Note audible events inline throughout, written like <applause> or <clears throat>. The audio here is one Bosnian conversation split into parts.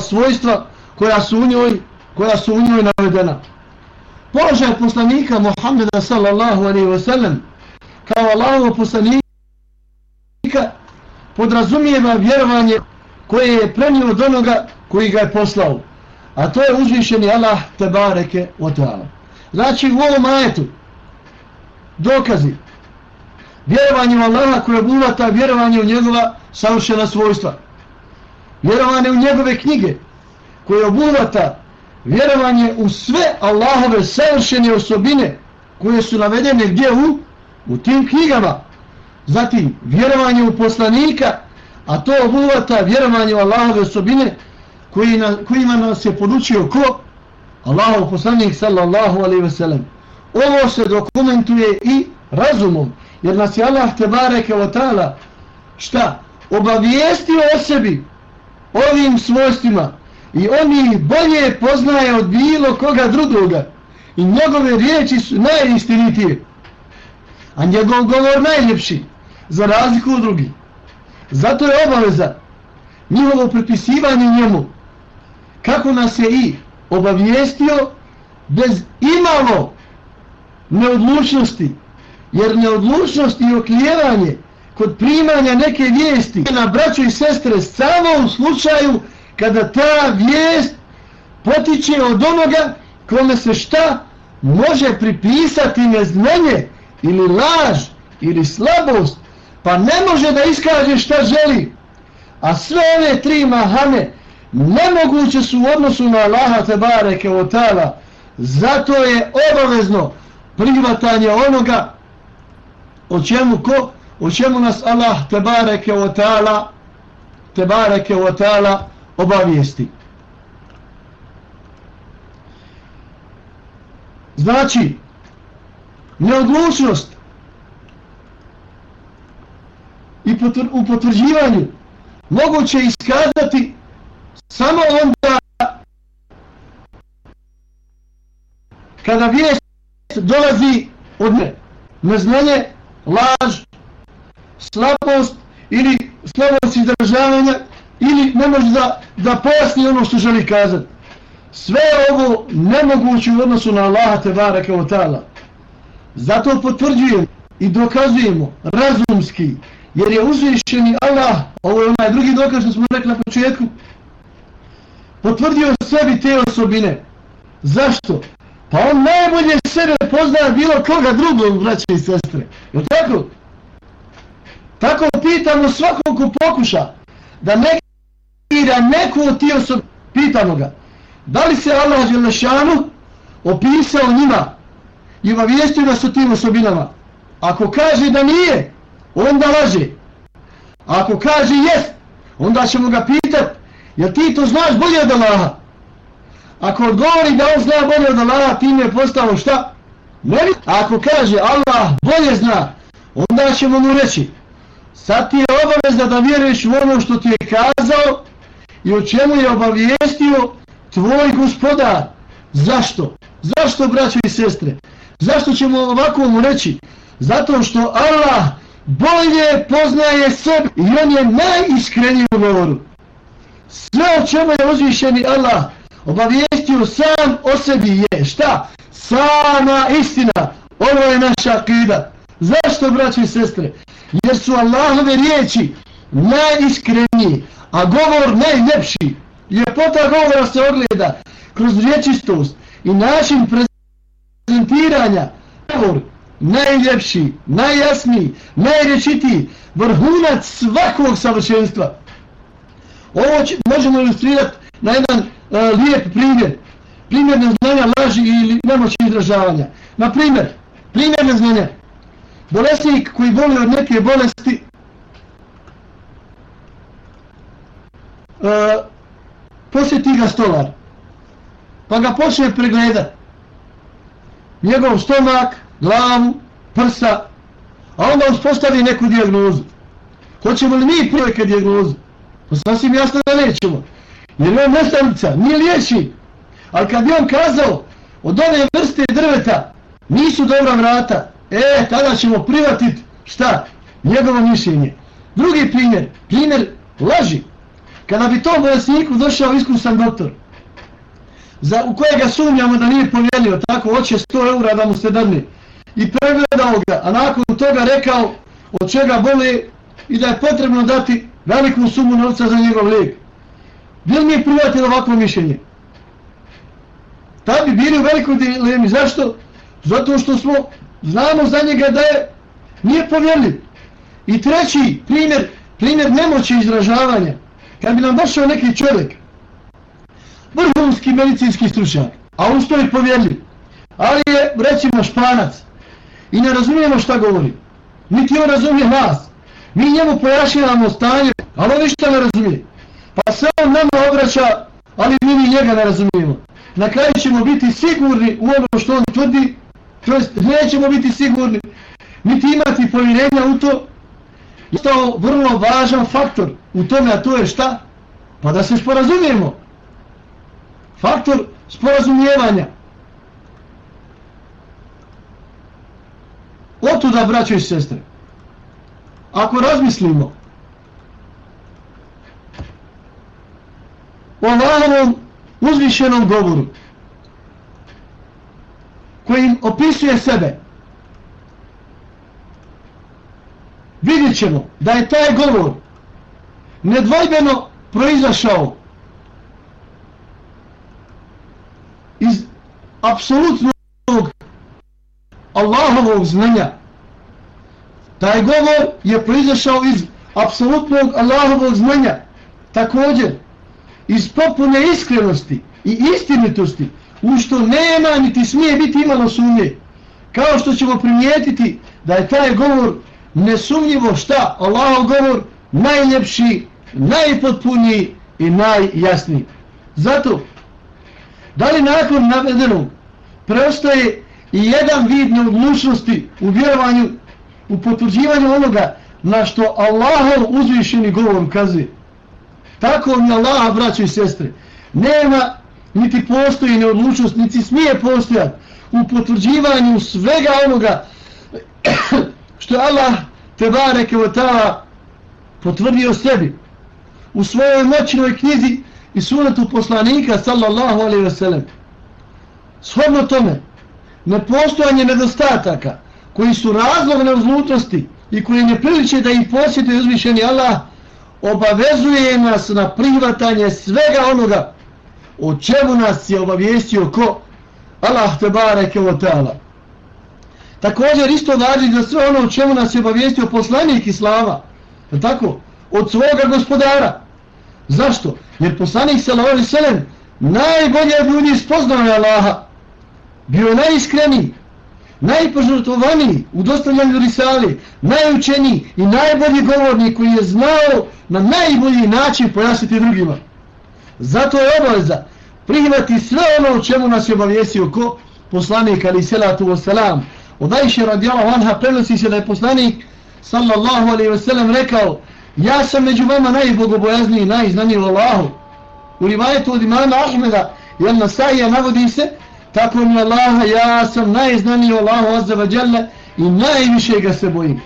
svojstva koja su u njoj, koja su u njoj navedena. Položaj poslanika Muhammeda sallallahu alaihi wa sallam kao Allahov poslanika podrazumijeva vjerovanje koje je prenio od onoga koji ga je poslao. A to je uzvišeni Allah tebareke o ta'ala. Znači u ovom ajetu dokazi vjerovanje u Allaha koje obuvata vjerovanje u njegova savršena svojstva. Vjerovanje u njegove knjige koje obuhvata vjerovanje u sve Allahove savršene osobine koje su navedene gdje u, u tim knjigama. Zatim vjerovanje u poslanika, a to obuhvata vjerovanje u Allahove osobine koji na, kojima nas je podučio ko? Allahov poslanik sallallahu alaihi ve sellem. Ovo se dokumentuje i razumom, jer nas je Allah tebareke bareke tala, ta'ala šta? Obavijestio o sebi ovim svojstvima. I on ih bolje poznaje od bilo koga drugoga. I njegove riječi su najistinitije. A njegov govor najljepši za razliku od drugih. Zato je obaveza njihovo prepisivanje njemu kako nas je i obavijestio bez imalo neodlučnosti jer neodlučnost i oklijevanje kod primanja neke vijesti na braću i sestre samo u slučaju kada ta vijest potiče od onoga kome se šta može pripisati neznanje ili laž ili slabost pa ne može da iskaže šta želi. A sve ove tri mahane nemoguće su u odnosu na Allaha Tebare o zato je obavezno prihvatanje onoga o čemu ko U čemu nas Allah Tebareke o tala Tebareke o tala obavijesti. Znači, neodlučnost i potr u potvrđivanju moguće iskazati samo onda kada vijest dolazi od ne, neznanje, laž, slabost ili slabost izdržavanja ili ne može da, da pojasni ono što želi kazati. Sve ovo nemoguće u odnosu na Allaha Tebara kao tala. ta'ala. Zato potvrđujemo i dokazujemo razumski, jer je uzvišeni Allah, ovo je onaj drugi dokaz što smo rekli na početku, potvrdio sebi te osobine. Zašto? Pa on najbolje sebe pozna bilo koga drugog, braće i sestre. Je tako? Tako pitamo svakog ko pokuša da negira neku od tih osoba, pitamo ga, da li se Allah Želešanu opisao njima i obavijestio nas o tim osobinama? Ako kaže da nije, onda laže. Ako kaže jest, onda ćemo ga pitat, jel ti to znaš bolje od Allaha? Ako odgovori da on zna bolje od Allaha, ti je postao šta? Ne Ako kaže Allah bolje zna, onda ćemo mu reći, sad ti je obavezno da vjeruješ u ono što ti je kazao i o čemu je obavijestio tvoj gospodar. Zašto? Zašto, braćo i sestre? Zašto ćemo ovako mu reći? Zato što Allah bolje poznaje sebe i on je najiskreniji u govoru. Sve o čemu je uzvišeni Allah obavijestio sam o sebi je šta? Sama istina. Ovo je naša akida. Zašto, braći i sestre? Jer su Allahove riječi najiskreniji a govor najljepši. Ljepota govora se ogleda kroz riječistost i način prezentiranja. Govor najljepši, najjasniji, najrečitiji, vrhunac svakog savršenstva. Ovo će, možemo ilustrirati na jedan a, lijep primjer. Primjer neznanja laži ili nemoći izražavanja. Na primjer, primjer neznanja. Bolesnik koji boli od neke bolesti uh, posjeti ga stolar, pa ga počne pregledat. Njegov stomak, glavu, prsa, a onda uspostavi neku dijagnozu. Hoćemo li mi prijeke dijagnozu? Pa sasvim jasno da nećemo. Jer on nestavnica, nije liječi. Ali kad bi on kazao, od ove vrste drveta nisu dobra vrata, e, tada ćemo privatiti, šta? Njegovo mišljenje. Drugi primjer, primjer laži Kada bi tom bolesniku došao iskusan doktor, za, u kojega sumnjamo da nije povjelio, tako hoće 100 eura da mu se dadne, i pregledao ga, a nakon toga rekao od čega boli i da je potrebno dati veliku sumu novca za njegov lijek. Bil mi je prihvatilo ovakvo mišljenje? Tad bi bili u velikoj dilemi. Zašto? Zato što smo, znamo za njega da je nije povjerljiv. I treći primjer, primjer nemoći izražavanja. Kad bi nam došao neki čovjek, vrhunski medicinski stručnjak, a on je povjerljiv, ali je, recimo, španac, i ne razumijemo šta govori. Niti on razumije nas. Mi njemu pojašnjavamo stanje, ali on ništa ne razumije. Pa se on nama obraća, ali mi ni njega ne razumijemo. Na kraju ćemo biti sigurni u ono što on tvrdi, to nećemo biti sigurni, niti imati povjerenja u to. Je to vrlo važan faktor u tome, a to je šta? Pa da se sporazumijemo. Faktor sporazumijevanja. Otuda, braćo i sestre, ako razmislimo o Allahovom uzvišenom govoru kojim opisuje sebe, vidjet ćemo da je taj govor nedvojbeno proizašao iz apsolutnog Allahovog znanja. Taj govor je proizašao iz apsolutnog Allahovog znanja. Također, iz popune iskrenosti i istinitosti, u što nema niti smije biti imalo sumnje. Kao što ćemo primijetiti da je taj govor nesumnjivo šta Allahov govor najljepši, najpotpuniji i najjasniji. Zato, da li nakon navedenog preostaje i jedan vid neodlučnosti u vjerovanju, u potvrđivanju onoga na što Allahov uzvišeni govor kazi. Tako mi Allah, braćo i sestre, nema niti postoji neodlučnost, niti smije postojati u potvrđivanju svega onoga <clears throat> što je Allah te bareke o tala potvrdio sebi u svojoj moćnoj knjizi i sunetu poslanika sallallahu alaihi ve sellem. Shodno tome, nepostojanje nedostataka koji su razlog neozlutnosti i koji ne priliče da ih posjeti uzvišeni Allah obavezuje nas na prihvatanje svega onoga o čemu nas je obavijestio ko Allah te bareke o teala. Također isto važi za sve ono o čemu nas je obavijestio poslanik Islama, tako, od svoga gospodara. Zašto? Jer poslanik sallallahu alejhi ve sellem najbolje ljudi spoznao je Allaha bio je najiskreniji, najpožrtovaniji u dostavljanju risali, najučeniji i najbolji govornik koji je znao na najbolji način pojasniti drugima. Zato je obaveza prihvati sve ono u čemu nas je obavijesio ko poslanik ali selatu wasalam. Od Ajše radijalahu anha prenosi se da je poslanik sallallahu alaihi wasalam rekao ja sam među vama najbogobojazniji najznaniji u Allahu. U rivajetu od imama Ahmeda jer na sajja navodi se tako mi Allaha, ja sam najznaniji Allahu Azza wa Jalla i najviše ga se bojim.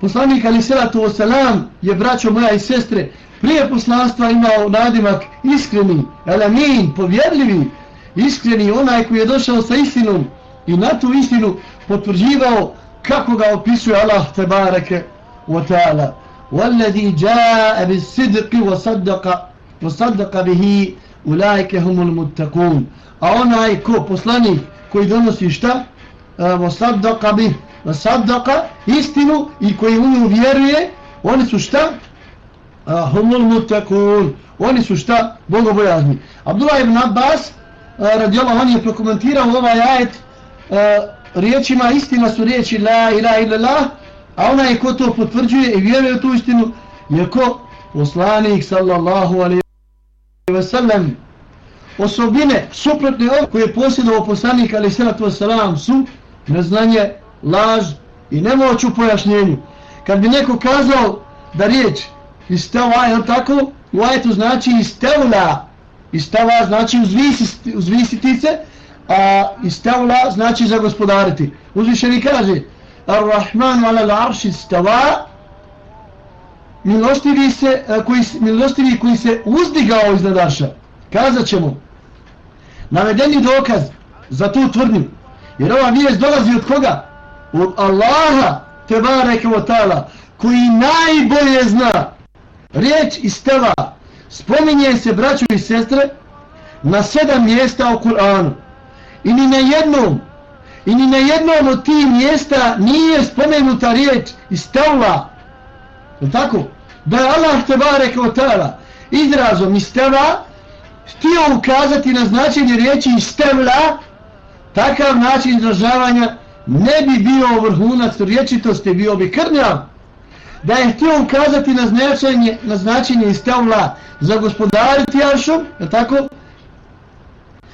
Poslanik Ali Salatu Wasalam je braćo moja i sestre prije poslanstva imao nadimak iskreni, alamin, povjerljivi, iskreni, onaj koji je došao sa istinom i na tu istinu potvrđivao kako ga opisuje Allah tebareke wa ta'ala. وَالَّذِي جَاءَ بِالصِّدْقِ وَصَدَّقَ وَصَدَّقَ بِهِ أُولَٰئِكَ هُمُ الْمُتَّقُونَ a onaj ko poslanik koji donosi šta vasaddaka bi sadaka, istinu i koji u nju vjeruje oni su šta? Humul mutakun oni su šta? Bogobojazni. Abdullah ibn Abbas eh, radijallahu on je prokomentirao ovaj ajet eh, riječima istina su riječi la ilaha illallah a onaj ko to potvrđuje i vjeruje u tu istinu je ko? Poslanik sallallahu alaihi wa sallam. Osobine suprotne ove koje je posjedovao poslanik ali salatu wasalam su neznanje, laž i nemoć u pojašnjenju. Kad bi neko kazao da riječ istava, je tako? U ajetu znači istavla. Istava znači uzvisiti, uzvisiti se, a istavla znači zagospodariti. Uzvišeni kaže Ar-Rahman ala l'arš istava milostivi, se, koji, milostivi koji se uzdigao iznad Arša. Kazat ćemo, navedeni dokaz za tu tvrdnju, jer ova vijest dolazi od koga? Od Allaha, tebareke wa ta'ala tala, koji najbolje zna riječ iz tela, spominje se braću i sestre na sedam mjesta u Kur'anu. I ni na jednom, i ni na jednom od tih mjesta nije spomenuta riječ iz tela. Je tako? Da je Allah tebareke wa ta'ala tala izrazom iz tela htio ukazati na značenje riječi iz takav način izražavanja ne bi bio vrhunac riječitosti, bio bi krnjav. Da je htio ukazati na značenje, na značenje istavla za gospodariti Aršom, je tako?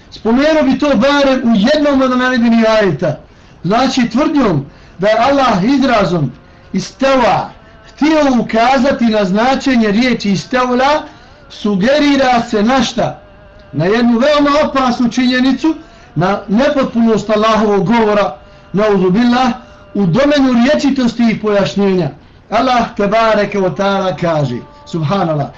Spomenuo bi to barem u jednom od navedenih ajeta. Znači tvrdnjom da je Allah izrazom istavla htio ukazati na značenje riječi istavla, sugerira se na šta? Na jednu veoma opasnu činjenicu, na nepotpunost Allahovog govora, neuzubillah, u domenu riječitosti i pojašnjenja. Allah tebareke wa ta'ala kaže, subhanallah,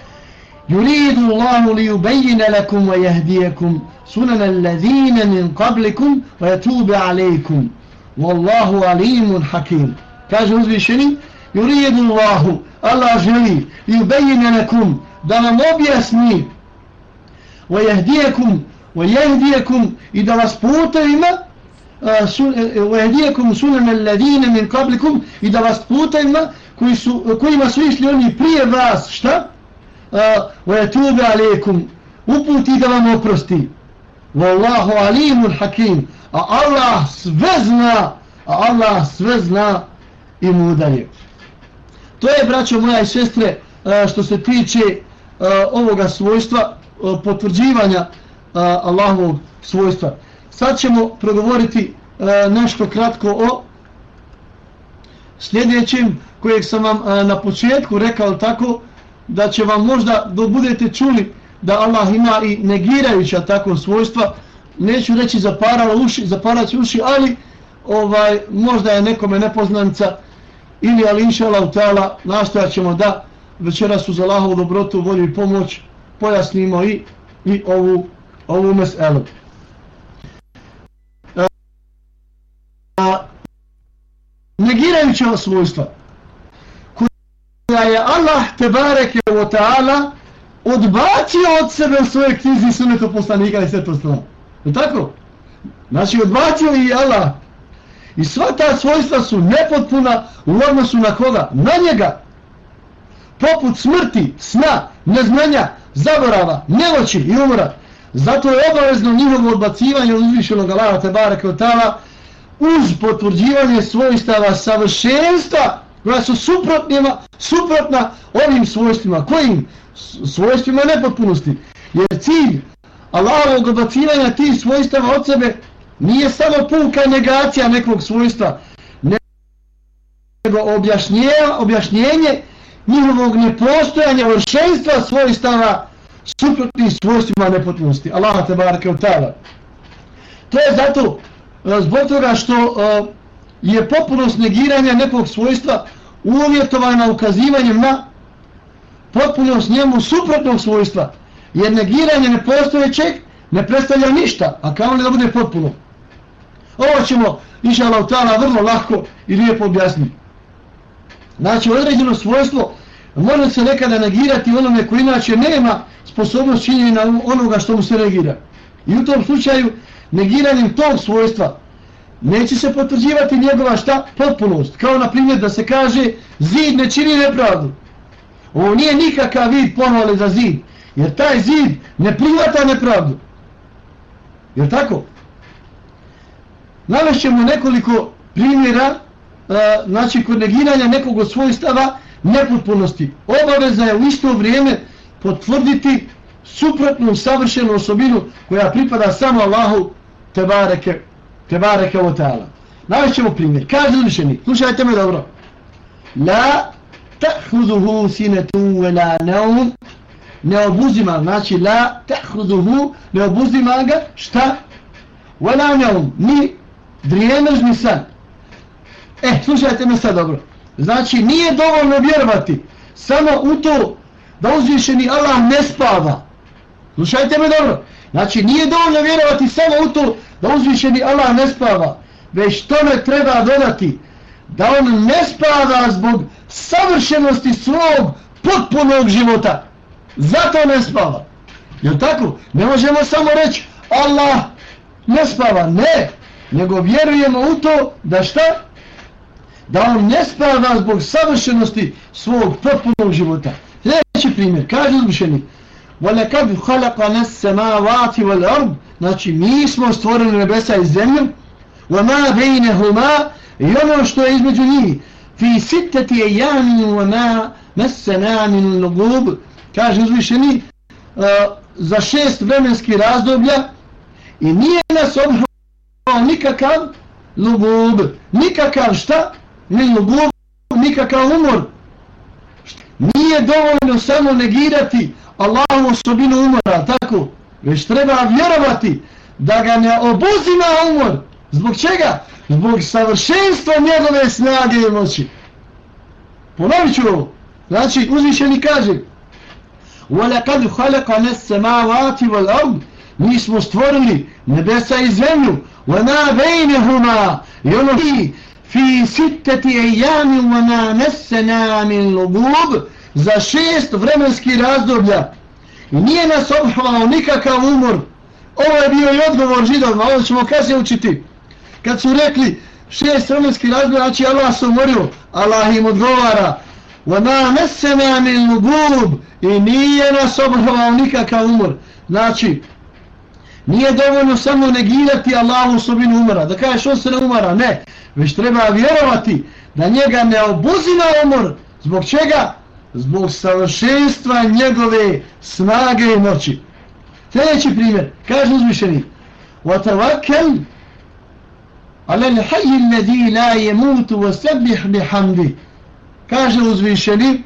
yuridu Allahu li ubejine lakum wa yahdiyakum sunana allazine min qablikum wa jatube alaykum. Wallahu alimun hakim. Kaže uzvišeni, yuridu Allahu, Allah želi, li ubejine lakum, da nam objasni, wa yahdiyakum wa yahdiyakum i da vas putevima, ويهديكم سنن الذين من قبلكم i da vas putevima koji su, kojima su išli oni prije vas šta? ويتوب عليكم uputi da vam oprosti Wallahu alimun hakim a Allah sve zna a Allah sve zna i mudar je to je braćo moja i sestre što se tiče ovoga svojstva potvrđivanja Allahovog svojstva sad ćemo progovoriti e, nešto kratko o sljedećem kojeg sam vam e, na početku rekao tako da će vam možda da budete čuli da Allah ima i negirajuća tako svojstva. Neću reći zaparalo uši zaparati uši ali ovaj možda je nekome nepoznanca ili ali inša Allah utala nastojat ćemo da večeras uz Allahovu dobrotu volju i pomoć pojasnimo i, i ovu ovu meselu. Negirajuća svojstva koja je Allah tebareke o ta'ala odbacio od sebe u svojoj knjizi sunetu poslanika i sve to stano. Je tako? Znači odbacio i Allah. I sva ta svojstva su nepotpuna u odnosu na koga? Na njega. Poput smrti, sna, neznanja, zaborava, nemoći i umora. Zato je obavezno njihovo odbacivanje od uzvišenog Allaha tebareke o ta'ala uz potvrđivanje svojstava savršenstva koja su suprotnima, suprotna ovim svojstvima. Kojim? Svojstvima nepotpunosti. Jer cilj Allahovog odbacivanja tih svojstava od sebe nije samo puka negacija nekog svojstva, nego objašnjenje, objašnjenje njihovog nepostojanja vršenstva svojstava suprotnim svojstvima nepotpunosti. Allah te barake u tala. To je zato E, zbog toga što e, je potpunost negiranja nekog svojstva uvjetovana ukazivanjem na potpunost njemu suprotnog svojstva. Jer negiranje nepostojećeg ne predstavlja ništa, a kao li da bude potpuno. Ovo ćemo, iša lautala, vrlo lahko i lijepo objasniti. Znači, određeno svojstvo može se nekada negirati onome koji inače nema sposobnost činjenja onoga što mu se negira. I u tom slučaju, negiranjem tog svojstva neće se potvrđivati njegova šta? Potpunost. Kao na primjer da se kaže zid ne čini nepravdu. Ovo nije nikakav vid pohvale za zid. Jer taj zid ne prihvata nepravdu. Jer tako? Navešćemo nekoliko primjera e, znači kod negiranja nekog od svojstava nepotpunosti. Obaveza je u isto vrijeme potvrditi suprotnu savršenu osobinu koja pripada samo Allahu tebareke Tebareke o ta'ala. Navešćemo primjer. Kaže uzvišeni, slušajte me dobro. La ta'huduhu sinetu ve la neum. Ne obuzima, znači la ta'huduhu, ne obuzima ga, šta? Ve la neum, ni drijemež ni san. Eh, slušajte me sad dobro. Znači, nije dovoljno vjerovati samo u to da uzvišeni Allah ne spava. Slušajte me dobro. Znači nije dovoljno vjerovati samo u to da uzvišeni Allah ne spava. Već tome treba dodati da on ne spava zbog savršenosti svog potpunog života. Zato ne spava. Jel tako? Ne možemo samo reći Allah ne spava. Ne. Nego vjerujemo u to da šta? Da on ne spava zbog savršenosti svog potpunog života. Sljedeći primjer. Kaže uzvišeni. وَلَكَدْ خَلَقَنَ السَّمَاوَاتِ وَالْأَرْضِ Znači mi smo stvorili nebesa i zemlju وَمَا بَيْنَهُمَا i ono što je između njih fi sittati ejami وَمَا مَسَّنَا مِنُ لُغُوبِ kaže uzvišeni uh, za šest vremenskih razdoblja i nije nas obhrao nikakav lugub, nikakav šta? Ni lugub, nikakav umor. Nije dovoljno samo negirati Allahu osobinu umora, tako? Već treba vjerovati da ga ne obuzima umor. Zbog čega? Zbog savršenstva njegove snage i moći. Ponovit ću ovo. Znači, uzvišeni kaže وَلَكَدْ خَلَقَنَ السَّمَاوَاتِ وَالْأَرْضِ Mi smo stvorili nebesa i zemlju وَنَا بَيْنِهُمَا I ono fi fi sittati ejami وَنَا نَسَّنَا مِنْ لُبُوب za šest vremenskih razdoblja i nije nas obhvao nikakav umor ovo je bio i odgovor židovima ovo ćemo kasnije učiti kad su rekli šest vremenskih razdoblja znači Allah se umorio Allah im odgovara وَمَا نَسَّنَا مِنْ لُبُوب i nije nas obhvao nikakav umor znači nije dovoljno samo negirati Allahu osobinu umora da kažeš on se ne umara ne već treba vjerovati da njega ne obuzima umor zbog čega? zbog savršenstva njegove snage i moći. Sljedeći primjer, kaže uzvišeni, وَتَوَكَلْ عَلَى الْحَيِّ الَّذِي لَا يَمُوتُ وَسَبِّحْ بِحَمْدِ Kaže uzvišeni,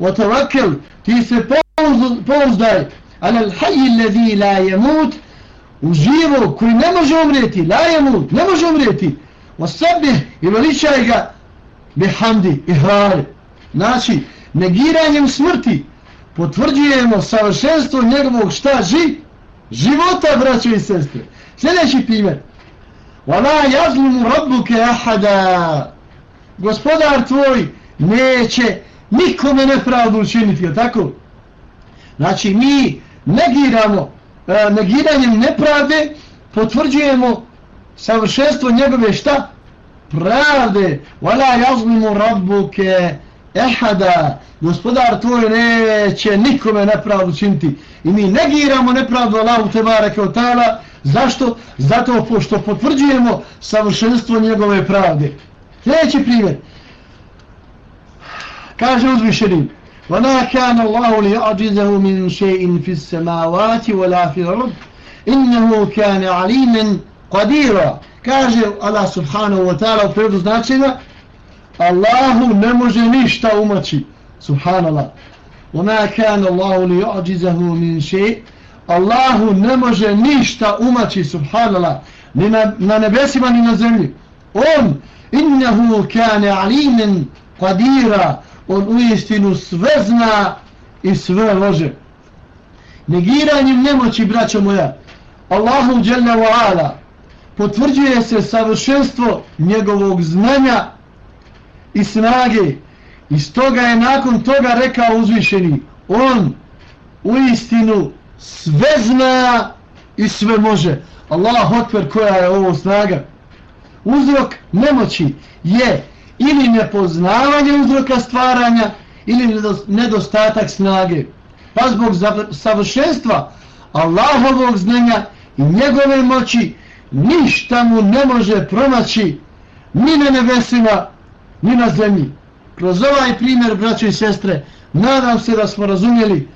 وَتَوَكَلْ Ti se pouzdaj عَلَى الْحَيِّ الَّذِي لَا يَمُوتُ u živo koji ne može umrijeti, la jemut, ne može umrijeti, وَسَبِّحْ i veličaj ga bihamdi i hrali. Znači, negiranjem smrti potvrđujemo savršenstvo njegovog šta ži? Života, braćo i sestre. Sljedeći primjer. Vala jazlimu rabbuke ahada. Gospodar tvoj neće nikome nepravdu učiniti, tako? Znači, mi negiramo, e, negiranjem nepravde potvrđujemo savršenstvo njegove šta? Pravde. Vala jazlimu rabbuke ahada ehada, gospodar tvoj neće nikome nepravdu činiti. I mi negiramo nepravdu Allahu Tebare kao tala. Zašto? Zato pošto potvrđujemo savršenstvo njegove pravde. Sljedeći primjer. Kaže uzvišenim. وَمَا كَانَ اللَّهُ لِيَعْجِزَهُ مِنْ شَيْءٍ فِي السَّمَاوَاتِ وَلَا فِي الْأَرْضِ إِنَّهُ كَانَ عَلِيمًا قَدِيرًا Kaže Allah subhanahu wa ta'ala u prevodu značenja Allahu ne može ništa umaći. Subhanallah. وَمَا كَانَ اللَّهُ لِيُعْجِزَهُ مِنْ شَيْءٍ Allahu ne može ništa umaći. Subhanallah. Ni na, na nebesima ni na zemlji. On innehu kane alimen qadira on u istinu sve zna i sve lože. Negiranjem nemoći, braćo moja, Allahu dželle wa ala potvrđuje se savršenstvo njegovog znanja i snage. I stoga je nakon toga rekao uzvišeni, on u istinu sve zna i sve može. Allah otver koja je ovo snaga. Uzrok nemoći je ili nepoznavanje uzroka stvaranja ili nedostatak snage. Pa zbog savršenstva Allahovog znanja i njegove moći ništa mu ne može promaći ni na nebesima ni na zemlji. Kroz ovaj primjer, braće i sestre, nadam se da smo razumjeli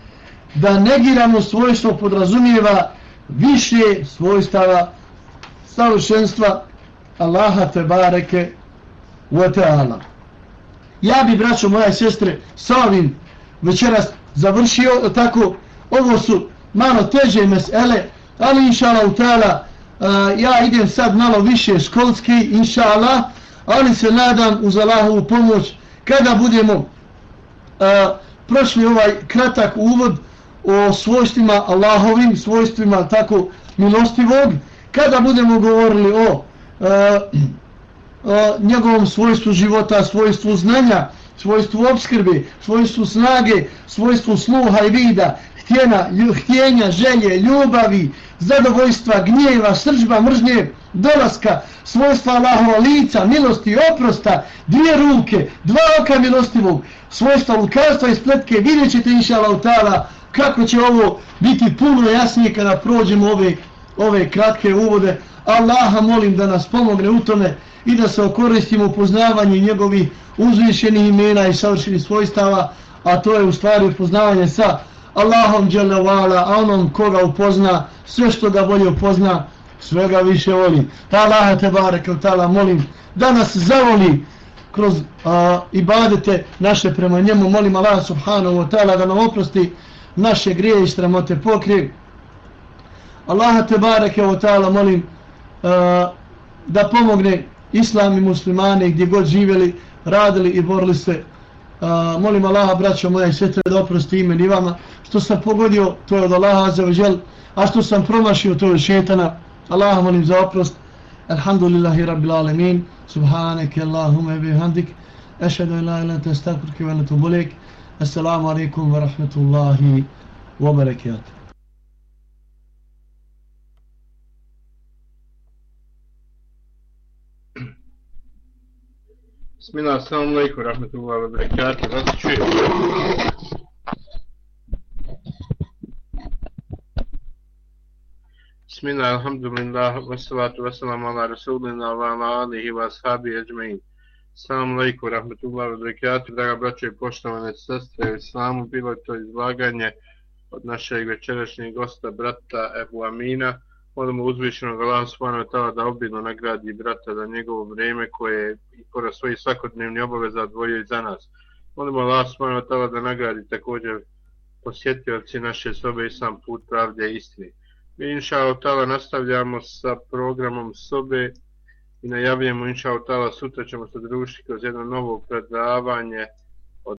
da negirano svojstvo podrazumijeva više svojstava savršenstva Allaha te bareke wa ta'ala. Ja bi, braćo moja i sestre, sa ovim večeras završio tako. Ovo su malo teže mesele, ali inša Allah, ja idem sad malo više školski, inša ali se nadam uz Allahovu pomoć kada budemo uh, prošli ovaj kratak uvod o svojstvima Allahovim, svojstvima tako milostivog, kada budemo govorili o, a, a, njegovom svojstvu života, svojstvu znanja, svojstvu obskrbe, svojstvu snage, svojstvu sluha i vida, htjena, htjenja, želje, ljubavi, zadovoljstva, gnjeva, sržba, mržnje, dolaska, svojstva Allahova lica, milosti, i oprosta, dvije ruke, dva oka milostivog, svojstva lukarstva i spletke, vidjet ćete inša lautala kako će ovo biti puno jasnije kada prođemo ove, ove kratke uvode. Allaha molim da nas pomogne u tome i da se okoristimo upoznavanje njegovih uzvišenih imena i savršenih svojstava, a to je u stvari upoznavanje sa Allahom dželevala, a onom koga upozna, sve što ga bolje upozna, svega više voli. Ta Allaha te barek, tala, molim da nas zavoli kroz a, ibadete naše prema njemu, molim Allah subhanahu wa ta'ala da nam oprosti naše grije i stramote pokrije. Allaha te barek, tala, molim a, da pomogne islam i muslimani gdje god živjeli, radili i borili se. A, molim Allaha, braćo moja i sestre da oprosti imen i vama. Što sam pogodio, to je od Allaha za vežel, a što sam promašio, to je šetana. Allaha molim za oprost. Alhamdulillahi rabbil alemin. Subhaneke Allahume bihamdik. Ešhedu ila ila te stakvrke vene tu bolek. Assalamu alaikum wa rahmatullahi wa barakatuh. Bismillah, assalamu alaikum wa rahmatullahi wa barakatuh. Vas čujem. Bismillah, alhamdulillah, wassalatu wassalamu ala rasulina wa ala alihi wa ashabi ajmain. Salam alaikum, rahmatullahi wa barakatuh, draga braće i poštovane sestre u islamu, bilo je to izlaganje od našeg večerašnjeg gosta, brata Ebu Amina. Molimo uzvišenog Allah subhanahu wa ta'ala da obilno nagradi brata za njegovo vrijeme koje je i pored svojih svakodnevnih obaveza odvojio i za nas. Molimo Allah subhanahu wa ta'ala da nagradi također posjetioci naše sobe i sam put pravde i istine. Inša Otala nastavljamo sa programom sobe i najavljamo inša Otala sutra ćemo se družiti kroz jedno novo predavanje